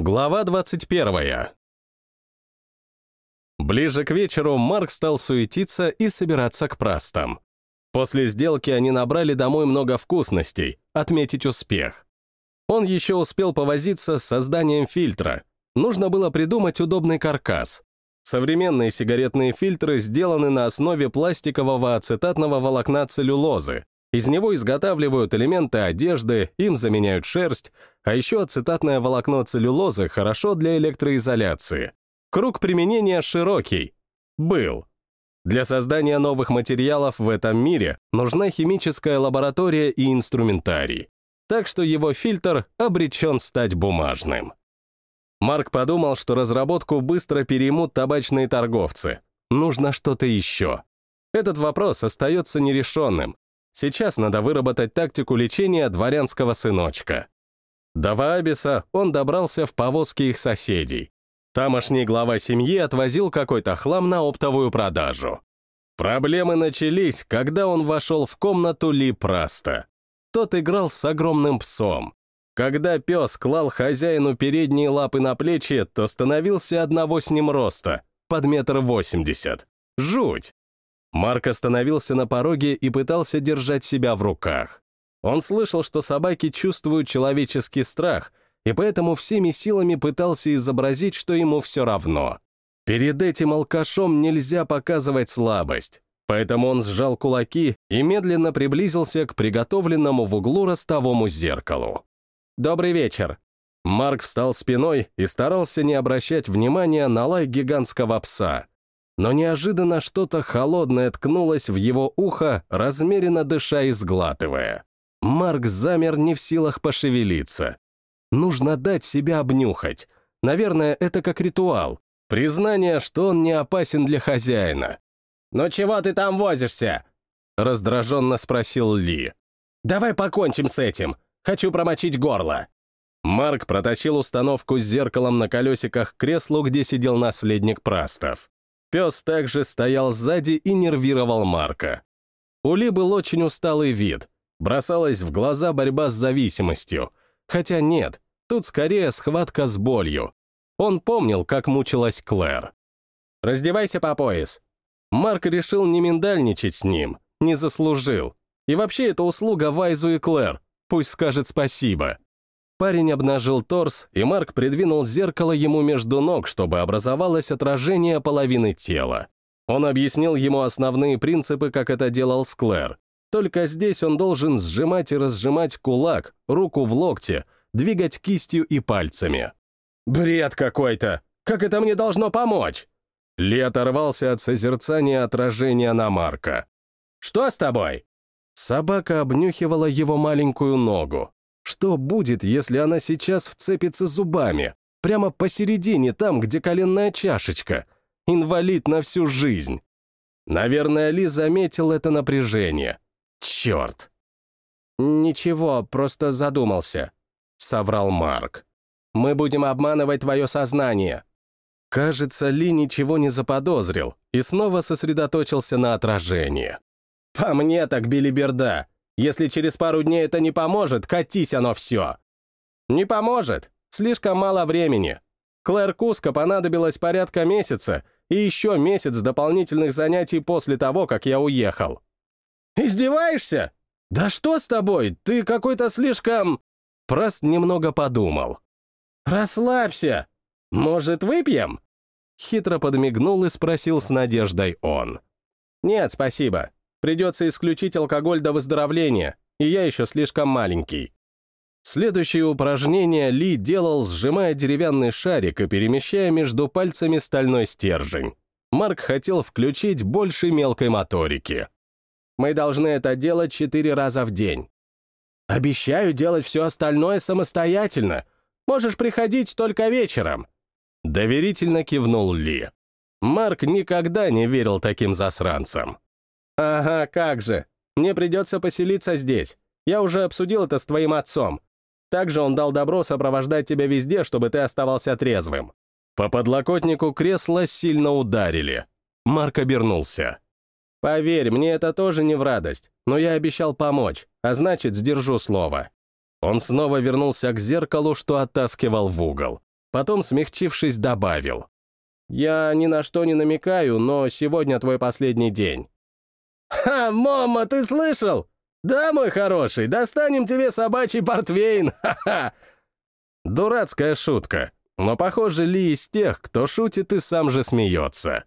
Глава 21. Ближе к вечеру Марк стал суетиться и собираться к прастам. После сделки они набрали домой много вкусностей, отметить успех. Он еще успел повозиться с созданием фильтра. Нужно было придумать удобный каркас. Современные сигаретные фильтры сделаны на основе пластикового ацетатного волокна целлюлозы, из него изготавливают элементы одежды, им заменяют шерсть, а еще ацетатное волокно целлюлозы хорошо для электроизоляции. Круг применения широкий. Был. Для создания новых материалов в этом мире нужна химическая лаборатория и инструментарий. Так что его фильтр обречен стать бумажным. Марк подумал, что разработку быстро переймут табачные торговцы. Нужно что-то еще. Этот вопрос остается нерешенным, Сейчас надо выработать тактику лечения дворянского сыночка. До Ваабиса он добрался в повозке их соседей. Тамошний глава семьи отвозил какой-то хлам на оптовую продажу. Проблемы начались, когда он вошел в комнату Ли Праста. Тот играл с огромным псом. Когда пес клал хозяину передние лапы на плечи, то становился одного с ним роста, под метр восемьдесят. Жуть! Марк остановился на пороге и пытался держать себя в руках. Он слышал, что собаки чувствуют человеческий страх, и поэтому всеми силами пытался изобразить, что ему все равно. Перед этим алкашом нельзя показывать слабость, поэтому он сжал кулаки и медленно приблизился к приготовленному в углу ростовому зеркалу. «Добрый вечер». Марк встал спиной и старался не обращать внимания на лай гигантского пса, но неожиданно что-то холодное ткнулось в его ухо, размеренно дыша и сглатывая. Марк замер не в силах пошевелиться. Нужно дать себя обнюхать. Наверное, это как ритуал. Признание, что он не опасен для хозяина. «Ну чего ты там возишься?» Раздраженно спросил Ли. «Давай покончим с этим. Хочу промочить горло». Марк протащил установку с зеркалом на колесиках к креслу, где сидел наследник Прастов. Пес также стоял сзади и нервировал Марка. У Ли был очень усталый вид, бросалась в глаза борьба с зависимостью. Хотя нет, тут скорее схватка с болью. Он помнил, как мучилась Клэр. «Раздевайся по пояс». Марк решил не миндальничать с ним, не заслужил. И вообще это услуга Вайзу и Клэр, пусть скажет спасибо. Парень обнажил торс, и Марк придвинул зеркало ему между ног, чтобы образовалось отражение половины тела. Он объяснил ему основные принципы, как это делал Склэр. Только здесь он должен сжимать и разжимать кулак, руку в локте, двигать кистью и пальцами. «Бред какой-то! Как это мне должно помочь?» Ли оторвался от созерцания отражения на Марка. «Что с тобой?» Собака обнюхивала его маленькую ногу. Что будет, если она сейчас вцепится зубами? Прямо посередине, там, где коленная чашечка. Инвалид на всю жизнь. Наверное, Ли заметил это напряжение. Черт. «Ничего, просто задумался», — соврал Марк. «Мы будем обманывать твое сознание». Кажется, Ли ничего не заподозрил и снова сосредоточился на отражении. «По мне так билиберда. Если через пару дней это не поможет, катись оно все. Не поможет. Слишком мало времени. Клэр Куско понадобилось порядка месяца и еще месяц дополнительных занятий после того, как я уехал. Издеваешься? Да что с тобой? Ты какой-то слишком... Прост немного подумал. Расслабься. Может, выпьем? Хитро подмигнул и спросил с надеждой он. Нет, спасибо. Придется исключить алкоголь до выздоровления, и я еще слишком маленький. Следующее упражнение Ли делал, сжимая деревянный шарик и перемещая между пальцами стальной стержень. Марк хотел включить больше мелкой моторики. Мы должны это делать четыре раза в день. Обещаю делать все остальное самостоятельно. Можешь приходить только вечером. Доверительно кивнул Ли. Марк никогда не верил таким засранцам. «Ага, как же. Мне придется поселиться здесь. Я уже обсудил это с твоим отцом. Также он дал добро сопровождать тебя везде, чтобы ты оставался трезвым». По подлокотнику кресла сильно ударили. Марк обернулся. «Поверь, мне это тоже не в радость, но я обещал помочь, а значит, сдержу слово». Он снова вернулся к зеркалу, что оттаскивал в угол. потом, смягчившись, добавил. «Я ни на что не намекаю, но сегодня твой последний день». «Ха, мама, ты слышал? Да, мой хороший, достанем тебе собачий портвейн, ха-ха!» Дурацкая шутка, но, похоже, Ли из тех, кто шутит и сам же смеется.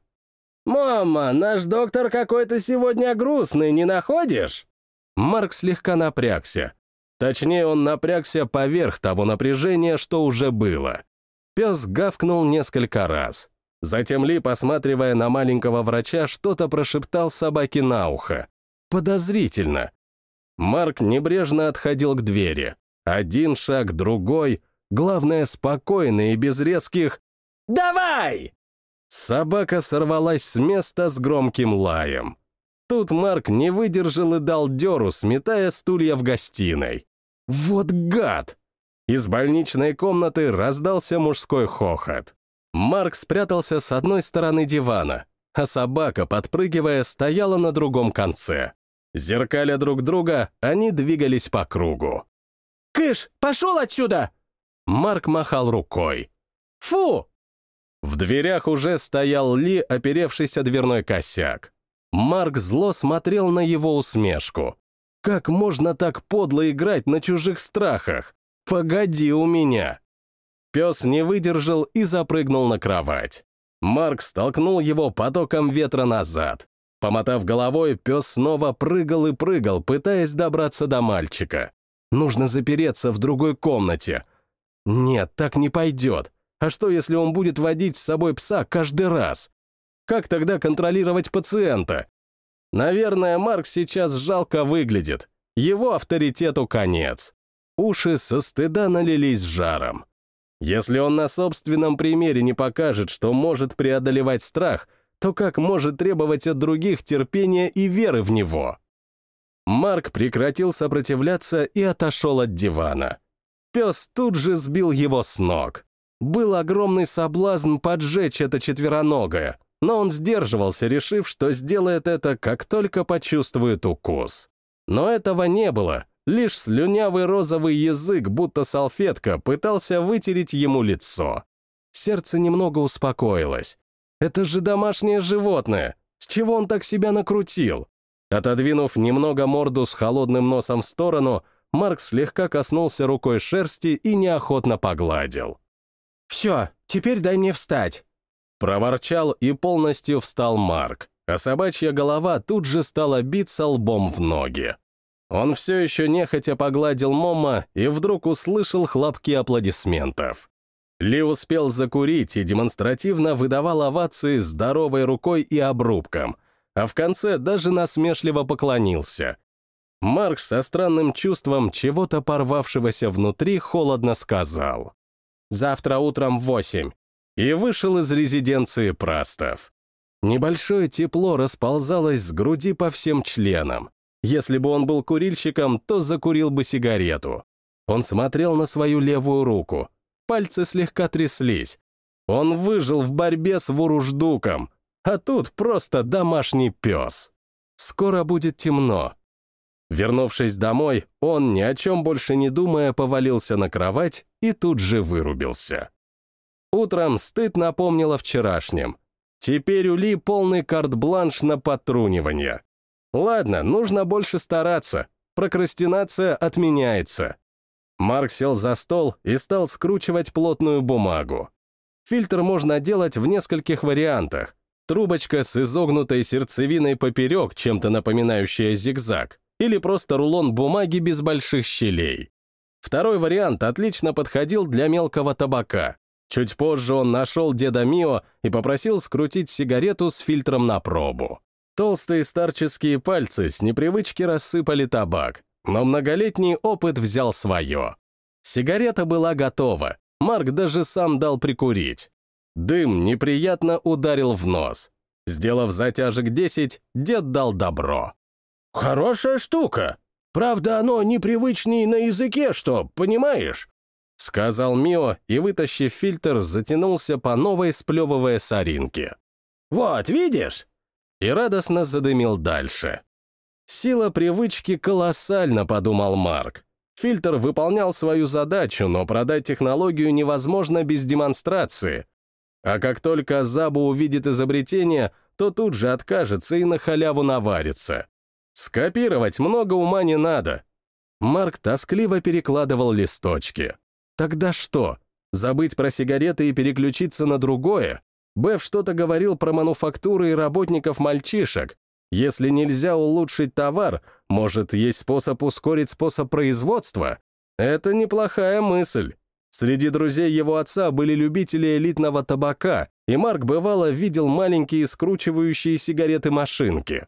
«Мама, наш доктор какой-то сегодня грустный, не находишь?» Марк слегка напрягся. Точнее, он напрягся поверх того напряжения, что уже было. Пес гавкнул несколько раз. Затем Ли, посматривая на маленького врача, что-то прошептал собаке на ухо. Подозрительно. Марк небрежно отходил к двери. Один шаг, другой. Главное, спокойно и без резких «Давай!» Собака сорвалась с места с громким лаем. Тут Марк не выдержал и дал дёру, сметая стулья в гостиной. Вот гад! Из больничной комнаты раздался мужской хохот. Марк спрятался с одной стороны дивана, а собака, подпрыгивая, стояла на другом конце. Зеркаля друг друга, они двигались по кругу. «Кыш, пошел отсюда!» Марк махал рукой. «Фу!» В дверях уже стоял Ли, оперевшийся дверной косяк. Марк зло смотрел на его усмешку. «Как можно так подло играть на чужих страхах? Погоди у меня!» Пес не выдержал и запрыгнул на кровать. Марк столкнул его потоком ветра назад. Помотав головой, пес снова прыгал и прыгал, пытаясь добраться до мальчика. Нужно запереться в другой комнате. Нет, так не пойдет. А что, если он будет водить с собой пса каждый раз? Как тогда контролировать пациента? Наверное, Марк сейчас жалко выглядит. Его авторитету конец. Уши со стыда налились жаром. Если он на собственном примере не покажет, что может преодолевать страх, то как может требовать от других терпения и веры в него? Марк прекратил сопротивляться и отошел от дивана. Пес тут же сбил его с ног. Был огромный соблазн поджечь это четвероногое, но он сдерживался, решив, что сделает это, как только почувствует укус. Но этого не было, Лишь слюнявый розовый язык, будто салфетка, пытался вытереть ему лицо. Сердце немного успокоилось. Это же домашнее животное. С чего он так себя накрутил? Отодвинув немного морду с холодным носом в сторону, Марк слегка коснулся рукой шерсти и неохотно погладил. «Все, теперь дай мне встать!» Проворчал и полностью встал Марк, а собачья голова тут же стала биться лбом в ноги. Он все еще нехотя погладил Мома и вдруг услышал хлопки аплодисментов. Ли успел закурить и демонстративно выдавал овации здоровой рукой и обрубком, а в конце даже насмешливо поклонился. Марк со странным чувством чего-то порвавшегося внутри холодно сказал. «Завтра утром в восемь» и вышел из резиденции Прастов. Небольшое тепло расползалось с груди по всем членам, если бы он был курильщиком, то закурил бы сигарету. Он смотрел на свою левую руку. Пальцы слегка тряслись. Он выжил в борьбе с вуруждуком, а тут просто домашний пес. Скоро будет темно. Вернувшись домой, он, ни о чем больше не думая, повалился на кровать и тут же вырубился. Утром стыд напомнил о вчерашнем. Теперь у Ли полный карт-бланш на потрунивание. Ладно, нужно больше стараться. Прокрастинация отменяется. Марк сел за стол и стал скручивать плотную бумагу. Фильтр можно делать в нескольких вариантах. Трубочка с изогнутой сердцевиной поперек, чем-то напоминающая зигзаг, или просто рулон бумаги без больших щелей. Второй вариант отлично подходил для мелкого табака. Чуть позже он нашел деда Мио и попросил скрутить сигарету с фильтром на пробу. Толстые старческие пальцы с непривычки рассыпали табак, но многолетний опыт взял свое. Сигарета была готова, Марк даже сам дал прикурить. Дым неприятно ударил в нос. Сделав затяжек 10, дед дал добро. «Хорошая штука. Правда, оно непривычнее на языке, что, понимаешь?» Сказал Мио и, вытащив фильтр, затянулся по новой, сплевывая соринки. «Вот, видишь? и радостно задымил дальше. Сила привычки колоссальна, подумал Марк. Фильтр выполнял свою задачу, но продать технологию невозможно без демонстрации. А как только Забу увидит изобретение, то тут же откажется и на халяву наварится. Скопировать много ума не надо. Марк тоскливо перекладывал листочки. Тогда что? Забыть про сигареты и переключиться на другое? Беф что-то говорил про мануфактуры и работников-мальчишек. Если нельзя улучшить товар, может, есть способ ускорить способ производства? Это неплохая мысль. Среди друзей его отца были любители элитного табака, и Марк бывало видел маленькие скручивающие сигареты-машинки.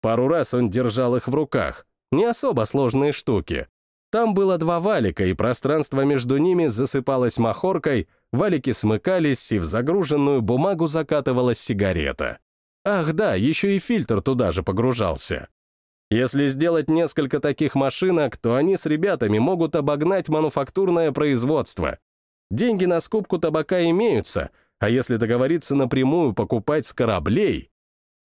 Пару раз он держал их в руках. Не особо сложные штуки. Там было два валика, и пространство между ними засыпалось махоркой, валики смыкались, и в загруженную бумагу закатывалась сигарета. Ах да, еще и фильтр туда же погружался. Если сделать несколько таких машинок, то они с ребятами могут обогнать мануфактурное производство. Деньги на скупку табака имеются, а если договориться напрямую покупать с кораблей...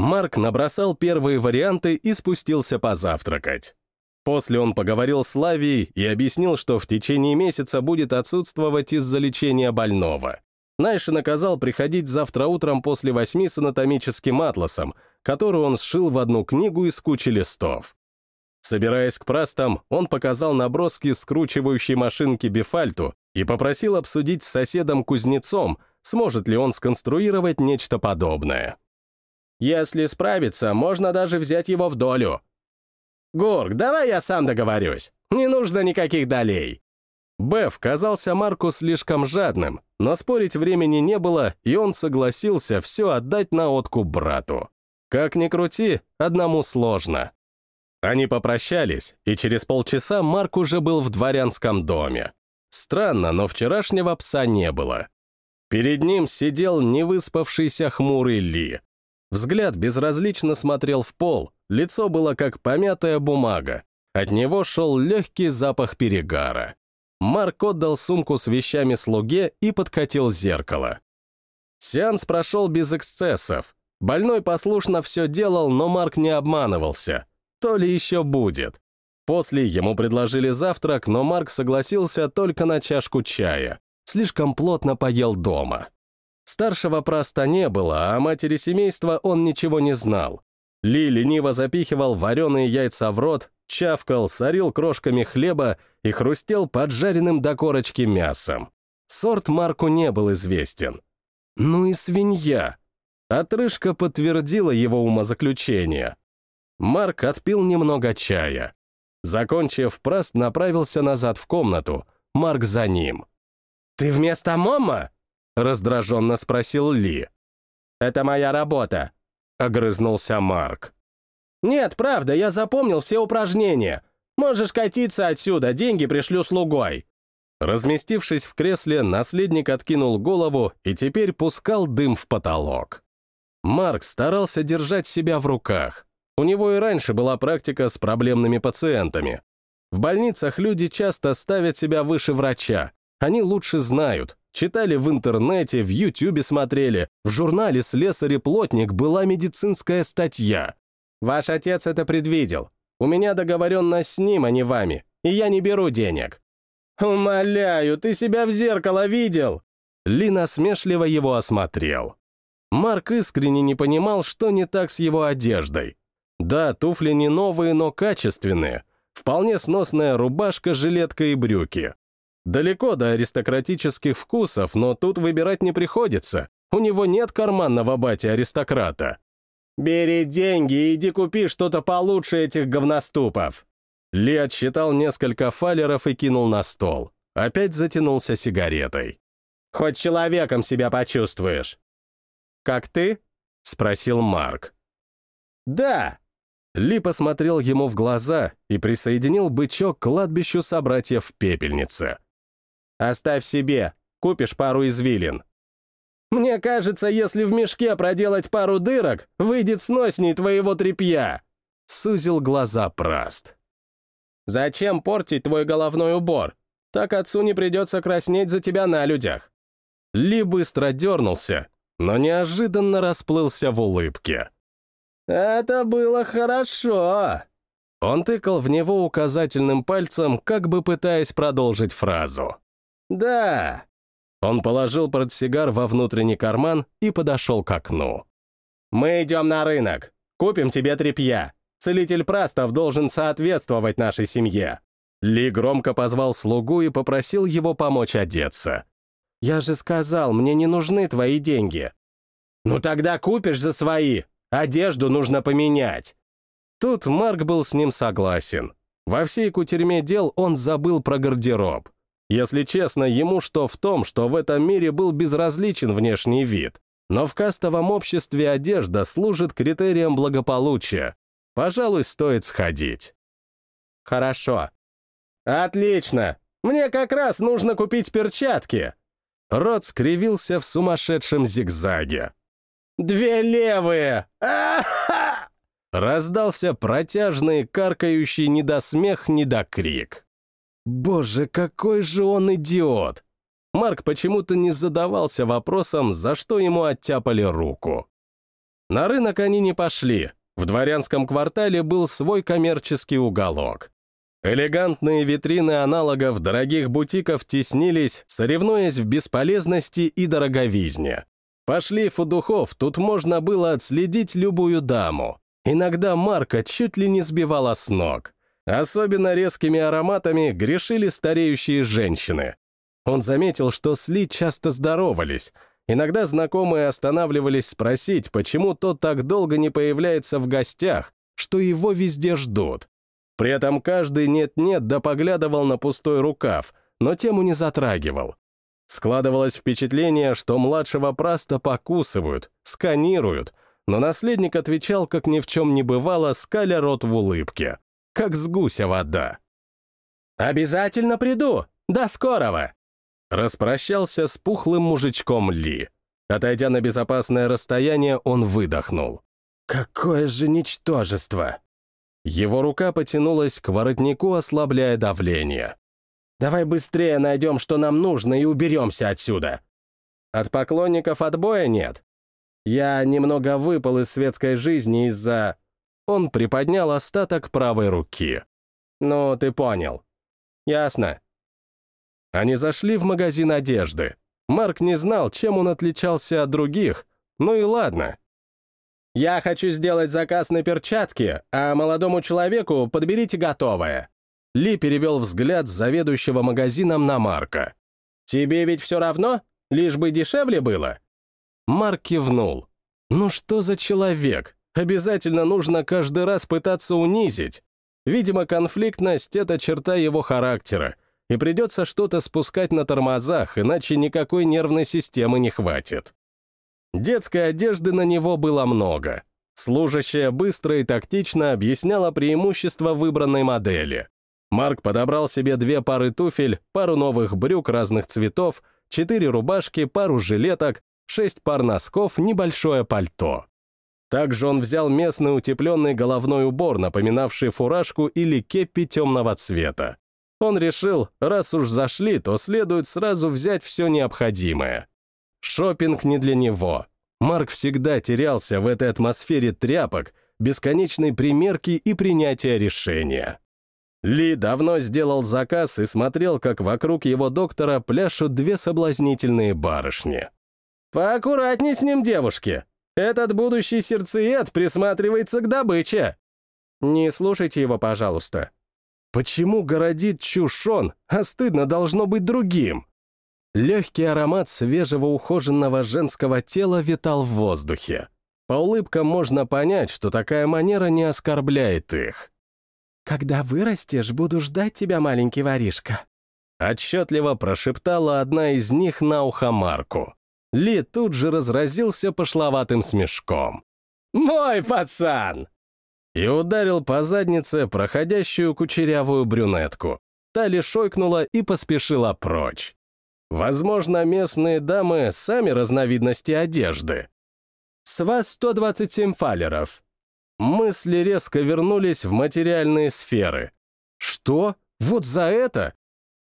Марк набросал первые варианты и спустился позавтракать. После он поговорил с Лавией и объяснил, что в течение месяца будет отсутствовать из-за лечения больного. Найши наказал приходить завтра утром после восьми с анатомическим атласом, который он сшил в одну книгу из кучи листов. Собираясь к прастам, он показал наброски скручивающей машинки Бифальту и попросил обсудить с соседом-кузнецом, сможет ли он сконструировать нечто подобное. «Если справится, можно даже взять его в долю». «Горг, давай я сам договорюсь. Не нужно никаких долей». Беф казался Марку слишком жадным, но спорить времени не было, и он согласился все отдать на откуп брату. Как ни крути, одному сложно. Они попрощались, и через полчаса Марк уже был в дворянском доме. Странно, но вчерашнего пса не было. Перед ним сидел невыспавшийся хмурый Ли. Взгляд безразлично смотрел в пол, лицо было как помятая бумага. От него шел легкий запах перегара. Марк отдал сумку с вещами слуге и подкатил зеркало. Сеанс прошел без эксцессов. Больной послушно все делал, но Марк не обманывался. То ли еще будет. После ему предложили завтрак, но Марк согласился только на чашку чая. Слишком плотно поел дома. Старшего праста не было, а матери семейства он ничего не знал. Ли лениво запихивал вареные яйца в рот, чавкал, сорил крошками хлеба и хрустел поджаренным до корочки мясом. Сорт Марку не был известен. Ну и свинья. Отрыжка подтвердила его умозаключение. Марк отпил немного чая. Закончив праст, направился назад в комнату. Марк за ним. «Ты вместо Мома?» — раздраженно спросил Ли. «Это моя работа», — огрызнулся Марк. «Нет, правда, я запомнил все упражнения. Можешь катиться отсюда, деньги пришлю слугой». Разместившись в кресле, наследник откинул голову и теперь пускал дым в потолок. Марк старался держать себя в руках. У него и раньше была практика с проблемными пациентами. В больницах люди часто ставят себя выше врача. Они лучше знают, читали в интернете, в ютюбе смотрели, в журнале «Слесарь и плотник» была медицинская статья. Ваш отец это предвидел. У меня договоренность с ним, а не вами, и я не беру денег». «Умоляю, ты себя в зеркало видел?» Ли насмешливо его осмотрел. Марк искренне не понимал, что не так с его одеждой. Да, туфли не новые, но качественные. Вполне сносная рубашка, жилетка и брюки. Далеко до аристократических вкусов, но тут выбирать не приходится. У него нет карманного бати-аристократа. «Бери деньги и иди купи что-то получше этих говноступов!» Ли отсчитал несколько фалеров и кинул на стол. Опять затянулся сигаретой. «Хоть человеком себя почувствуешь!» «Как ты?» — спросил Марк. «Да!» Ли посмотрел ему в глаза и присоединил бычок к кладбищу собратьев в пепельнице. «Оставь себе, купишь пару извилин. Мне кажется, если в мешке проделать пару дырок, выйдет сносней твоего тряпья!» Сузил глаза Праст. «Зачем портить твой головной убор? Так отцу не придется краснеть за тебя на людях». Ли быстро дернулся, но неожиданно расплылся в улыбке. «Это было хорошо!» Он тыкал в него указательным пальцем, как бы пытаясь продолжить фразу. «Да». Он положил портсигар во внутренний карман и подошел к окну. «Мы идем на рынок. Купим тебе тряпья. Целитель Прастов должен соответствовать нашей семье». Ли громко позвал слугу и попросил его помочь одеться. «Я же сказал, мне не нужны твои деньги». «Ну тогда купишь за свои. Одежду нужно поменять». Тут Марк был с ним согласен. Во всей кутерьме дел он забыл про гардероб. Если честно, ему что в том, что в этом мире был безразличен внешний вид. Но в кастовом обществе одежда служит критерием благополучия. Пожалуй, стоит сходить. Хорошо. Отлично. Мне как раз нужно купить перчатки. Рот скривился в сумасшедшем зигзаге. «Две левые! Раздался протяжный, каркающий ни до смех, ни до крик. Боже, какой же он идиот! Марк почему-то не задавался вопросом, за что ему оттяпали руку. На рынок они не пошли. В дворянском квартале был свой коммерческий уголок. Элегантные витрины аналогов дорогих бутиков теснились, соревнуясь в бесполезности и дороговизне. Пошли у духов, тут можно было отследить любую даму. Иногда Марка чуть ли не сбивала с ног. Особенно резкими ароматами грешили стареющие женщины. Он заметил, что с Ли часто здоровались. Иногда знакомые останавливались спросить, почему тот так долго не появляется в гостях, что его везде ждут. При этом каждый нет-нет да поглядывал на пустой рукав, но тему не затрагивал. Складывалось впечатление, что младшего праста покусывают, сканируют, но наследник отвечал, как ни в чем не бывало, скаля рот в улыбке, как с гуся вода. «Обязательно приду! До скорого!» Распрощался с пухлым мужичком Ли. Отойдя на безопасное расстояние, он выдохнул. «Какое же ничтожество!» Его рука потянулась к воротнику, ослабляя давление. «Давай быстрее найдем, что нам нужно, и уберемся отсюда!» От поклонников отбоя нет. Я немного выпал из светской жизни из-за... Он приподнял остаток правой руки. Ну, ты понял. Ясно. Они зашли в магазин одежды. Марк не знал, чем он отличался от других. Ну и ладно, «Я хочу сделать заказ на перчатки, а молодому человеку подберите готовое». Ли перевел взгляд с заведующего магазином на Марка. «Тебе ведь все равно? Лишь бы дешевле было?» Марк кивнул. «Ну что за человек? Обязательно нужно каждый раз пытаться унизить. Видимо, конфликтность — это черта его характера, и придется что-то спускать на тормозах, иначе никакой нервной системы не хватит. Детской одежды на него было много. Служащая быстро и тактично объясняла преимущества выбранной модели. Марк подобрал себе две пары туфель, пару новых брюк разных цветов, четыре рубашки, пару жилеток, шесть пар носков, небольшое пальто. Также он взял местный утепленный головной убор, напоминавший фуражку или кепи темного цвета. Он решил, раз уж зашли, то следует сразу взять все необходимое. Шопинг не для него. Марк всегда терялся в этой атмосфере тряпок, бесконечной примерки и принятия решения. Ли давно сделал заказ и смотрел, как вокруг его доктора пляшут две соблазнительные барышни. «Поаккуратней с ним, девушки! Этот будущий сердцеед присматривается к добыче!» «Не слушайте его, пожалуйста». «Почему городит чушь он, а стыдно должно быть другим?» Легкий аромат свежего ухоженного женского тела витал в воздухе. По улыбкам можно понять, что такая манера не оскорбляет их. «Когда вырастешь, буду ждать тебя, маленький воришка», отчетливо прошептала одна из них на ухо Марку. Ли тут же разразился пошловатым смешком. «Мой пацан!» И ударил по заднице проходящую кучерявую брюнетку. Та лишь шойкнула и поспешила прочь. Возможно, местные дамы сами разновидности одежды. С вас 127 фалеров. Мысли резко вернулись в материальные сферы. Что? Вот за это?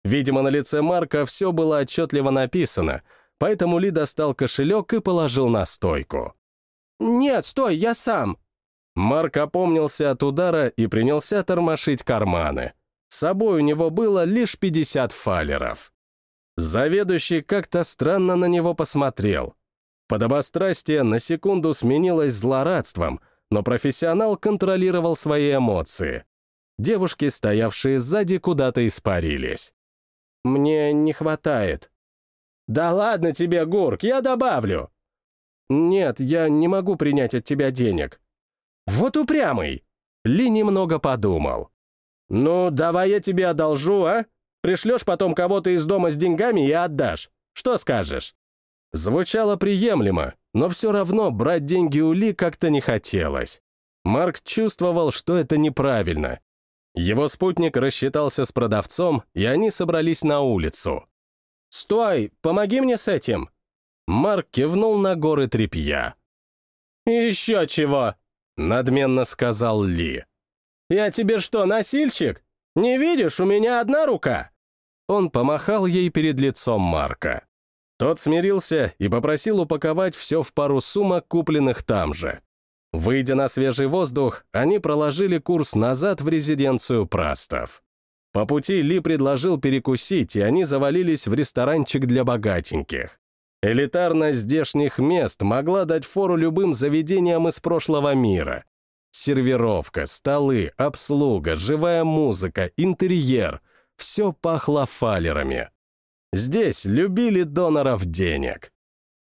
Видимо, на лице Марка все было отчетливо написано, поэтому Ли достал кошелек и положил на стойку. «Нет, стой, я сам!» Марк опомнился от удара и принялся тормошить карманы. С собой у него было лишь 50 фалеров. Заведующий как-то странно на него посмотрел. Подобострастие на секунду сменилось злорадством, но профессионал контролировал свои эмоции. Девушки, стоявшие сзади, куда-то испарились. «Мне не хватает». «Да ладно тебе, Гурк, я добавлю!» «Нет, я не могу принять от тебя денег». «Вот упрямый!» Ли немного подумал. «Ну, давай я тебе одолжу, а? Пришлешь потом кого-то из дома с деньгами и отдашь. Что скажешь?» Звучало приемлемо, но все равно брать деньги у Ли как-то не хотелось. Марк чувствовал, что это неправильно. Его спутник рассчитался с продавцом, и они собрались на улицу. «Стой, помоги мне с этим!» Марк кивнул на горы тряпья. «Еще чего!» — надменно сказал Ли. «Я тебе что, носильщик? Не видишь, у меня одна рука!» Он помахал ей перед лицом Марка. Тот смирился и попросил упаковать все в пару сумок, купленных там же. Выйдя на свежий воздух, они проложили курс назад в резиденцию Прастов. По пути Ли предложил перекусить, и они завалились в ресторанчик для богатеньких. Элитарность здешних мест могла дать фору любым заведениям из прошлого мира. Сервировка, столы, обслуга, живая музыка, интерьер — все пахло фалерами. Здесь любили доноров денег.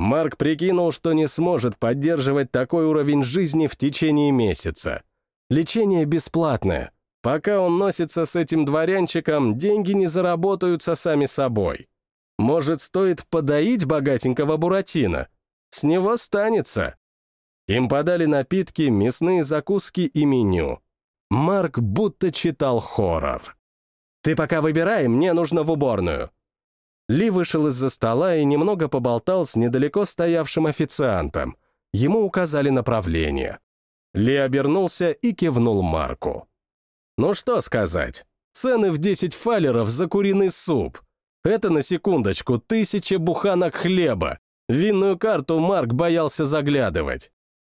Марк прикинул, что не сможет поддерживать такой уровень жизни в течение месяца. Лечение бесплатное. Пока он носится с этим дворянчиком, деньги не заработаются сами собой. Может, стоит подоить богатенького Буратино? С него станется. Им подали напитки, мясные закуски и меню. Марк будто читал хоррор. «Ты пока выбирай, мне нужно в уборную». Ли вышел из-за стола и немного поболтал с недалеко стоявшим официантом. Ему указали направление. Ли обернулся и кивнул Марку. «Ну что сказать? Цены в 10 фалеров за куриный суп. Это, на секундочку, тысяча буханок хлеба. Винную карту Марк боялся заглядывать.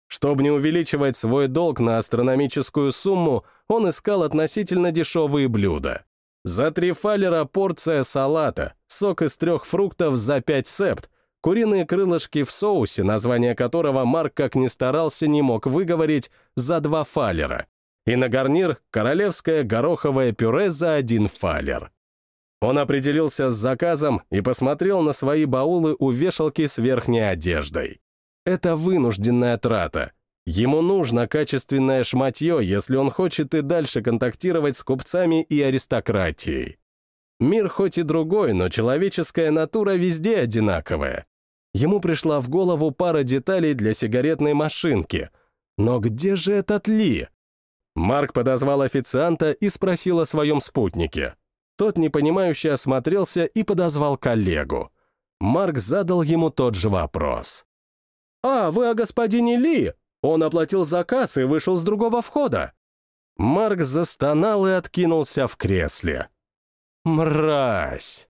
Чтобы не увеличивать свой долг на астрономическую сумму, он искал относительно дешевые блюда. За три фалера порция салата, сок из трех фруктов за пять септ, куриные крылышки в соусе, название которого Марк, как ни старался, не мог выговорить, за два фалера. И на гарнир королевское гороховое пюре за один фалер. Он определился с заказом и посмотрел на свои баулы у вешалки с верхней одеждой. Это вынужденная трата. Ему нужно качественное шматье, если он хочет и дальше контактировать с купцами и аристократией. Мир хоть и другой, но человеческая натура везде одинаковая. Ему пришла в голову пара деталей для сигаретной машинки. Но где же этот Ли? Марк подозвал официанта и спросил о своем спутнике. Тот непонимающе осмотрелся и подозвал коллегу. Марк задал ему тот же вопрос. «А, вы о господине Ли? Он оплатил заказ и вышел с другого входа». Марк застонал и откинулся в кресле. «Мразь!»